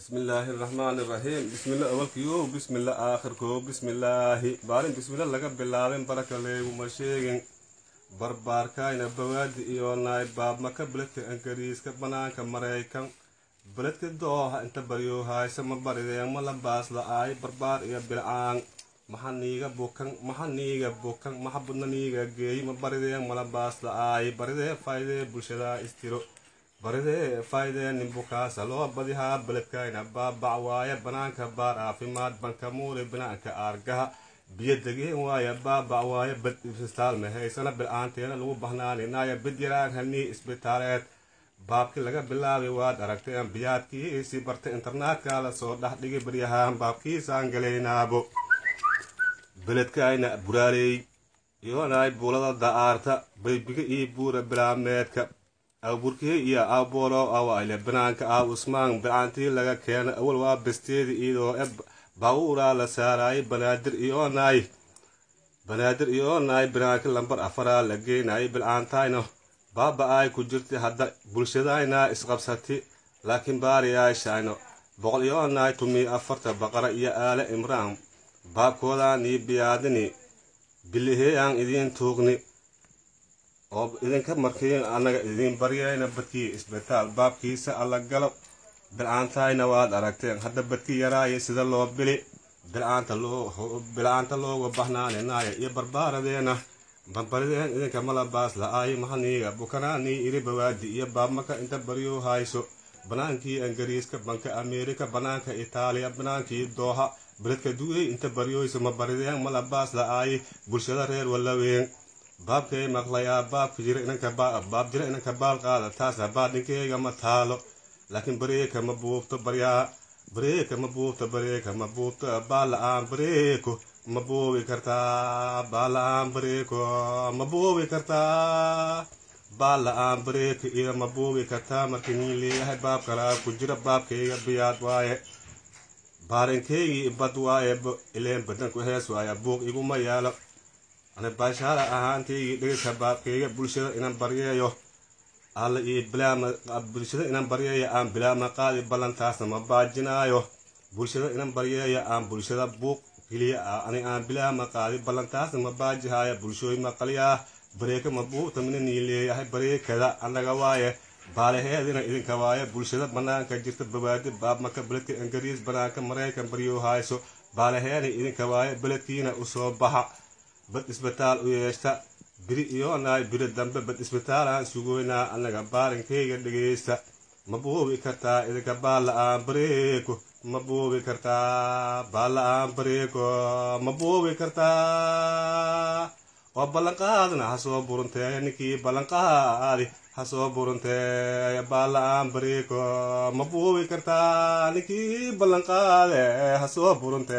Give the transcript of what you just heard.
bismillaahi raxmaani raxiim bismillah awalkiyo bismillah aakhirko bismillaahi. Baalin bismillah laga bilaabin baraka leeguma sheegin. Barbaarkayna bawaadi iyo naay baabmaka beledka ingiriiska banaanka maraykan. Beledka dooha inta baryo haysa ma barideen ma la baas la-aay barbaar iyo bilcaan maxa niiga bukan maxa niiga bukan maxa budna niiga geey ma barideen mala baas la-aay baridee faydee bulshadaa istiro baridee faydee nimbukaasa loo badihaa beledkayna baabac waaye banaanka baar caafimaad bankamuule binaanka aargaha. Biyo degeen waaye baabac waaye bad isbitaalme haysana bilcaanteena lagu bahnaaninaya bid yaraan hanii isbitaaleed baabkii laga bilaabay waad aragteen biyaadkiisi barta internetka la soo dhex dhigi baryahaan baabkiisaan galaynaabo beledkayna buraaleey iyoonay buulada da'aarta baybiga iyo buura bilaameedka awburkii iyo awboolow awayle banaanka ah usmaan bicaantii laga keena awal waa besteedi iyadoo e bawuuraa la saaraayay banaadir iyoonay banaadir iyoonay banaanka lambar afaraa la geenayay bilcaantayna baaba ay ku jirta hadda bulshadayna isqabsati laakiin baariyaashayno boqol iyoonay tumii afarta baqara iyo aale imraan baabkoodaan ii biyaadini. Bilihee aan idiin tuugni oo idinka markii annaga idiin baryayna badkii isbitaal baabkiisa alla galo. Bilcaantayna waad aragteen. Hadda badki yaraaya sida loo bili bilcaanta looga bahnaaninaayo iyo barbaaradeena barbarideen idinka malabaas la-aayo mahaniiga. Bukanaanii iri bawaadi iyo baabmaka inta baryo hayso. Banaankii ingiriiska banka ameerika banaanka itaaliya banaankii dooha beledka duwey inta baryoyso ma barideen malabaas la-aaye bulshada reer walaween baabkay maqlayaa baabka jira inanka baab jira inanka baal qaada taasa baadhinkeyga ma taalo. Laakiin bareeka ma buubto baryaa bareeka ma buubto bareeka ma buubto baal la'aan bareeko ma buubi kartaa. Baal la'aan bareeko ma buubi kartaa. Baal la'aan bareeka iyo ma buubi kartaa. Markii niin leeyahay baab kalaa ku jira baabkayga biyaad waaye. Baarinkeygii bad waaye ileen badanku hees waaya buuq iguma yaalo ana baashaara ahaantaygii dhegeyka baabkeyga bulshada inan baryeeyo alla bilaama bulshada inan baryeeyo aan bilaama qaadi ballantaasna ma baajinaayo. Bulshada inan baryeeyo aan bulshada buuq keliya ah ani aan bilaama qaadi ballantaasna ma baajihaayo. Bulshooy maqalyaa bareeka ma buubta mina nii leeyahay bareekada annaga waaye. Baalaheedina idinka waaye bulshada banaanka jirta bawaadi baabmaka beledka ingiriis banaanka maraykan baryo hayso baalaheena idinka waaye beledkiina u soo baxa bad isbitaal u yeeshta biri iyoonaay biri dambe bad isbitaalaan sugoynaa annaga baarinkayga dhegeysta ma buubi kartaa idinka baal la'aan bareeko ma buubi kartaa baal la'aan bareeko ma buubi kartaa. Oo ballanqaadna ha soo burunteeya ninkii ballanqaadi ha soo burunteeya baal la'aan bareeko ma buubi kartaa ninkii ballanqaade ha soo burunteeya